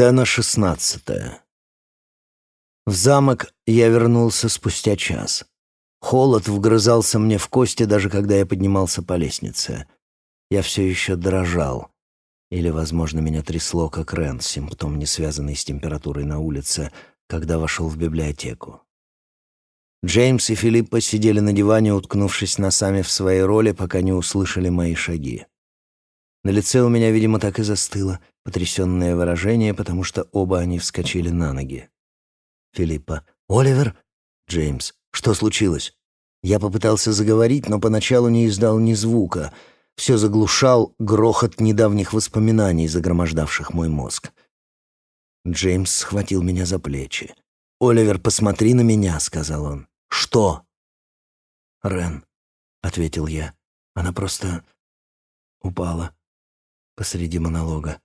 Сцена шестнадцатая. В замок я вернулся спустя час. Холод вгрызался мне в кости, даже когда я поднимался по лестнице. Я все еще дрожал. Или, возможно, меня трясло, как Рен, симптом, не связанный с температурой на улице, когда вошел в библиотеку. Джеймс и Филиппа сидели на диване, уткнувшись носами в своей роли, пока не услышали мои шаги. На лице у меня, видимо, так и застыло потрясенное выражение, потому что оба они вскочили на ноги. Филиппа. «Оливер?» Джеймс. «Что случилось?» Я попытался заговорить, но поначалу не издал ни звука. Все заглушал грохот недавних воспоминаний, загромождавших мой мозг. Джеймс схватил меня за плечи. «Оливер, посмотри на меня», — сказал он. «Что?» «Рен», — ответил я. «Она просто упала посреди монолога».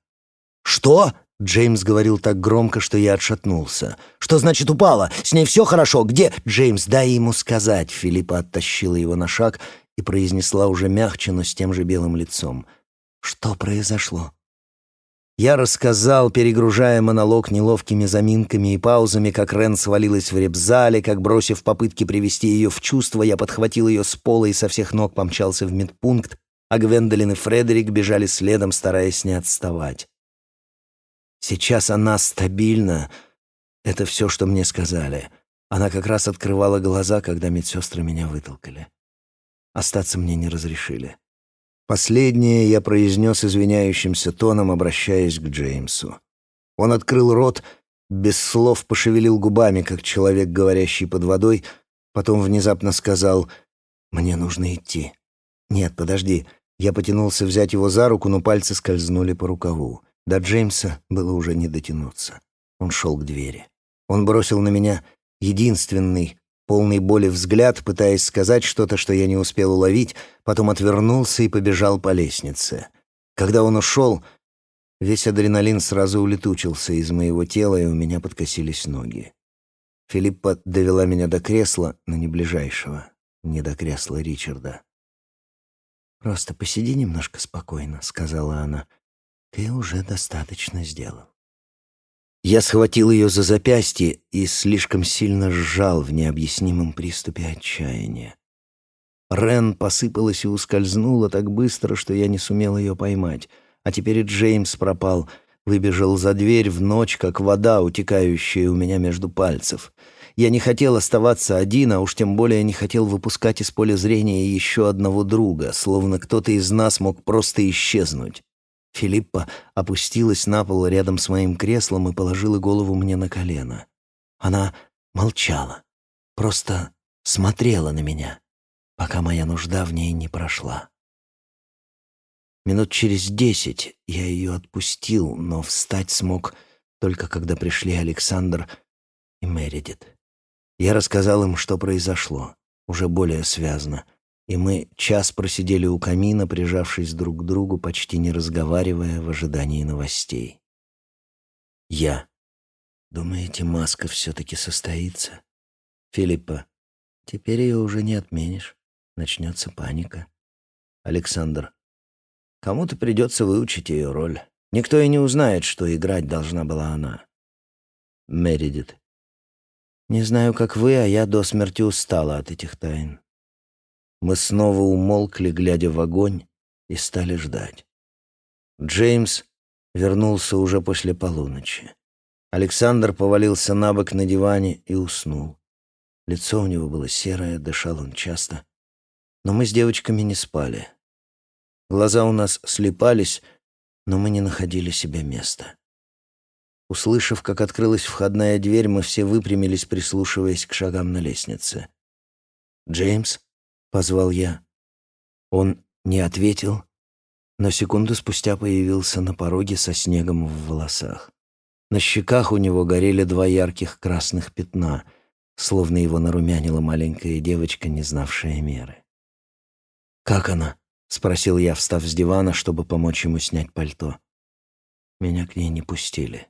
«Что?» — Джеймс говорил так громко, что я отшатнулся. «Что значит упала? С ней все хорошо? Где?» «Джеймс, дай ему сказать!» Филиппа оттащила его на шаг и произнесла уже мягче, но с тем же белым лицом. «Что произошло?» Я рассказал, перегружая монолог неловкими заминками и паузами, как Рен свалилась в репзале, как, бросив попытки привести ее в чувство, я подхватил ее с пола и со всех ног помчался в медпункт, а Гвендолин и Фредерик бежали следом, стараясь не отставать. Сейчас она стабильна. Это все, что мне сказали. Она как раз открывала глаза, когда медсестры меня вытолкали. Остаться мне не разрешили. Последнее я произнес извиняющимся тоном, обращаясь к Джеймсу. Он открыл рот, без слов пошевелил губами, как человек, говорящий под водой, потом внезапно сказал «Мне нужно идти». «Нет, подожди». Я потянулся взять его за руку, но пальцы скользнули по рукаву. До Джеймса было уже не дотянуться. Он шел к двери. Он бросил на меня единственный, полный боли взгляд, пытаясь сказать что-то, что я не успел уловить, потом отвернулся и побежал по лестнице. Когда он ушел, весь адреналин сразу улетучился из моего тела, и у меня подкосились ноги. Филиппа довела меня до кресла, но не ближайшего, не до кресла Ричарда. «Просто посиди немножко спокойно», — сказала она. Ты уже достаточно сделал. Я схватил ее за запястье и слишком сильно сжал в необъяснимом приступе отчаяния. Рен посыпалась и ускользнула так быстро, что я не сумел ее поймать. А теперь и Джеймс пропал, выбежал за дверь в ночь, как вода, утекающая у меня между пальцев. Я не хотел оставаться один, а уж тем более не хотел выпускать из поля зрения еще одного друга, словно кто-то из нас мог просто исчезнуть. Филиппа опустилась на пол рядом с моим креслом и положила голову мне на колено. Она молчала, просто смотрела на меня, пока моя нужда в ней не прошла. Минут через десять я ее отпустил, но встать смог только когда пришли Александр и Мередит. Я рассказал им, что произошло, уже более связно — и мы час просидели у камина, прижавшись друг к другу, почти не разговаривая в ожидании новостей. Я. Думаете, маска все-таки состоится? Филиппа. Теперь ее уже не отменишь. Начнется паника. Александр. Кому-то придется выучить ее роль. Никто и не узнает, что играть должна была она. Мередит. Не знаю, как вы, а я до смерти устала от этих тайн. Мы снова умолкли, глядя в огонь, и стали ждать. Джеймс вернулся уже после полуночи. Александр повалился на бок на диване и уснул. Лицо у него было серое, дышал он часто. Но мы с девочками не спали. Глаза у нас слепались, но мы не находили себе места. Услышав, как открылась входная дверь, мы все выпрямились, прислушиваясь к шагам на лестнице. «Джеймс?» позвал я. Он не ответил, но секунду спустя появился на пороге со снегом в волосах. На щеках у него горели два ярких красных пятна, словно его нарумянила маленькая девочка, не знавшая меры. «Как она?» — спросил я, встав с дивана, чтобы помочь ему снять пальто. Меня к ней не пустили.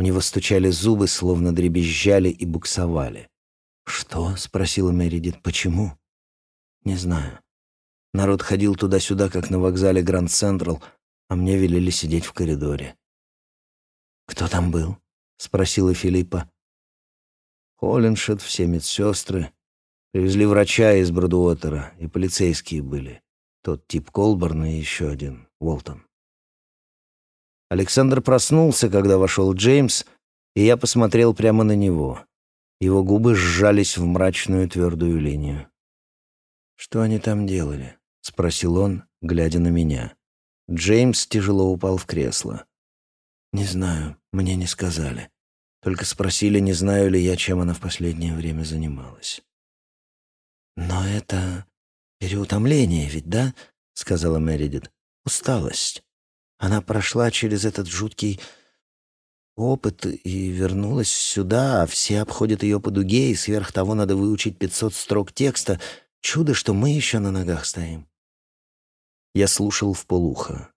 У него стучали зубы, словно дребезжали и буксовали. «Что?» — спросила Мередит. «Почему?» Не знаю. Народ ходил туда-сюда, как на вокзале Гранд Централ, а мне велели сидеть в коридоре. «Кто там был?» — спросила Филиппа. Холлиншет, все медсестры. Привезли врача из Бродуотера, и полицейские были. Тот тип Колборн и еще один, Уолтон. Александр проснулся, когда вошел Джеймс, и я посмотрел прямо на него. Его губы сжались в мрачную твердую линию. «Что они там делали?» — спросил он, глядя на меня. Джеймс тяжело упал в кресло. «Не знаю, мне не сказали. Только спросили, не знаю ли я, чем она в последнее время занималась». «Но это переутомление ведь, да?» — сказала Мередит. «Усталость. Она прошла через этот жуткий опыт и вернулась сюда, а все обходят ее по дуге, и сверх того надо выучить 500 строк текста. Чудо, что мы еще на ногах стоим. Я слушал в полухо.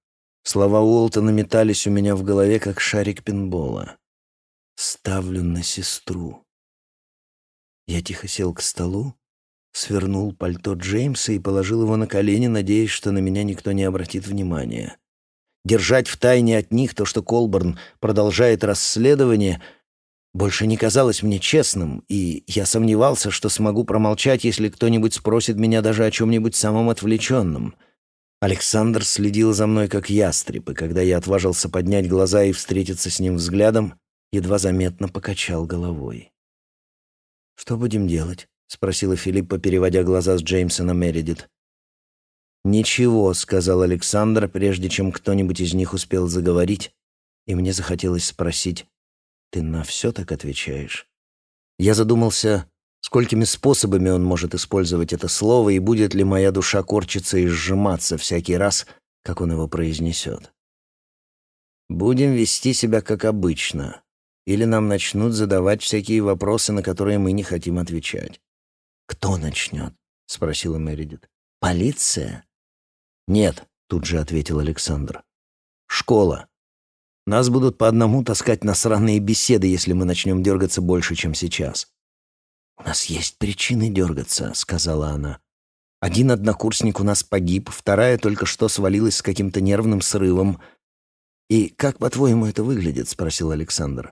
Слова Уолтона метались у меня в голове, как шарик пинбола. «Ставлю на сестру». Я тихо сел к столу, свернул пальто Джеймса и положил его на колени, надеясь, что на меня никто не обратит внимания. Держать в тайне от них то, что Колборн продолжает расследование, больше не казалось мне честным, и я сомневался, что смогу промолчать, если кто-нибудь спросит меня даже о чем-нибудь самом отвлеченном. Александр следил за мной как ястреб, и когда я отважился поднять глаза и встретиться с ним взглядом, едва заметно покачал головой. «Что будем делать?» — спросила Филиппа, переводя глаза с Джеймса на Мередит. «Ничего», — сказал Александр, прежде чем кто-нибудь из них успел заговорить, и мне захотелось спросить, «Ты на все так отвечаешь?» Я задумался, сколькими способами он может использовать это слово, и будет ли моя душа корчиться и сжиматься всякий раз, как он его произнесет. «Будем вести себя как обычно», или нам начнут задавать всякие вопросы, на которые мы не хотим отвечать. «Кто начнет?» — спросила Мередит. «Полиция?» «Нет», — тут же ответил Александр. «Школа. Нас будут по одному таскать на сраные беседы, если мы начнем дергаться больше, чем сейчас». «У нас есть причины дергаться», — сказала она. «Один однокурсник у нас погиб, вторая только что свалилась с каким-то нервным срывом». «И как, по-твоему, это выглядит?» — спросил Александр.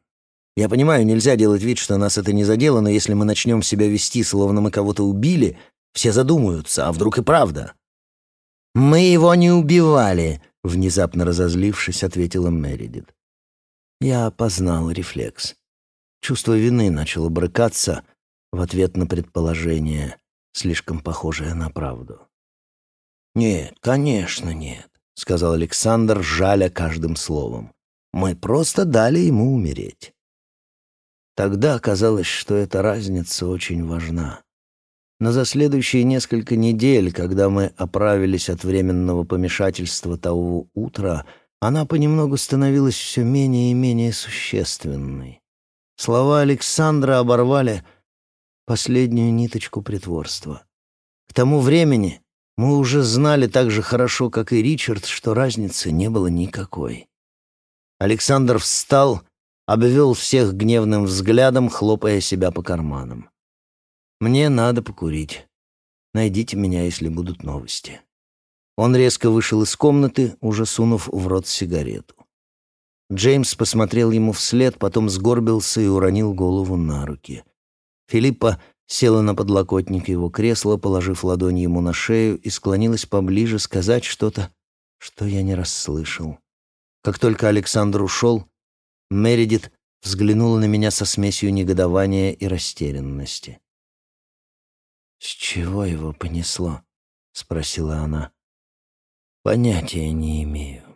«Я понимаю, нельзя делать вид, что нас это не задело, но если мы начнем себя вести, словно мы кого-то убили, все задумаются, а вдруг и правда?» «Мы его не убивали», — внезапно разозлившись, ответила Мередит. Я опознал рефлекс. Чувство вины начало брыкаться в ответ на предположение, слишком похожее на правду. «Нет, конечно, нет», — сказал Александр, жаля каждым словом. «Мы просто дали ему умереть». Тогда оказалось, что эта разница очень важна. Но за следующие несколько недель, когда мы оправились от временного помешательства того утра, она понемногу становилась все менее и менее существенной. Слова Александра оборвали последнюю ниточку притворства. К тому времени мы уже знали так же хорошо, как и Ричард, что разницы не было никакой. Александр встал, обвел всех гневным взглядом, хлопая себя по карманам. Мне надо покурить. Найдите меня, если будут новости». Он резко вышел из комнаты, уже сунув в рот сигарету. Джеймс посмотрел ему вслед, потом сгорбился и уронил голову на руки. Филиппа села на подлокотник его кресла, положив ладонь ему на шею, и склонилась поближе сказать что-то, что я не расслышал. Как только Александр ушел, Мередит взглянула на меня со смесью негодования и растерянности. «С чего его понесло?» — спросила она. «Понятия не имею.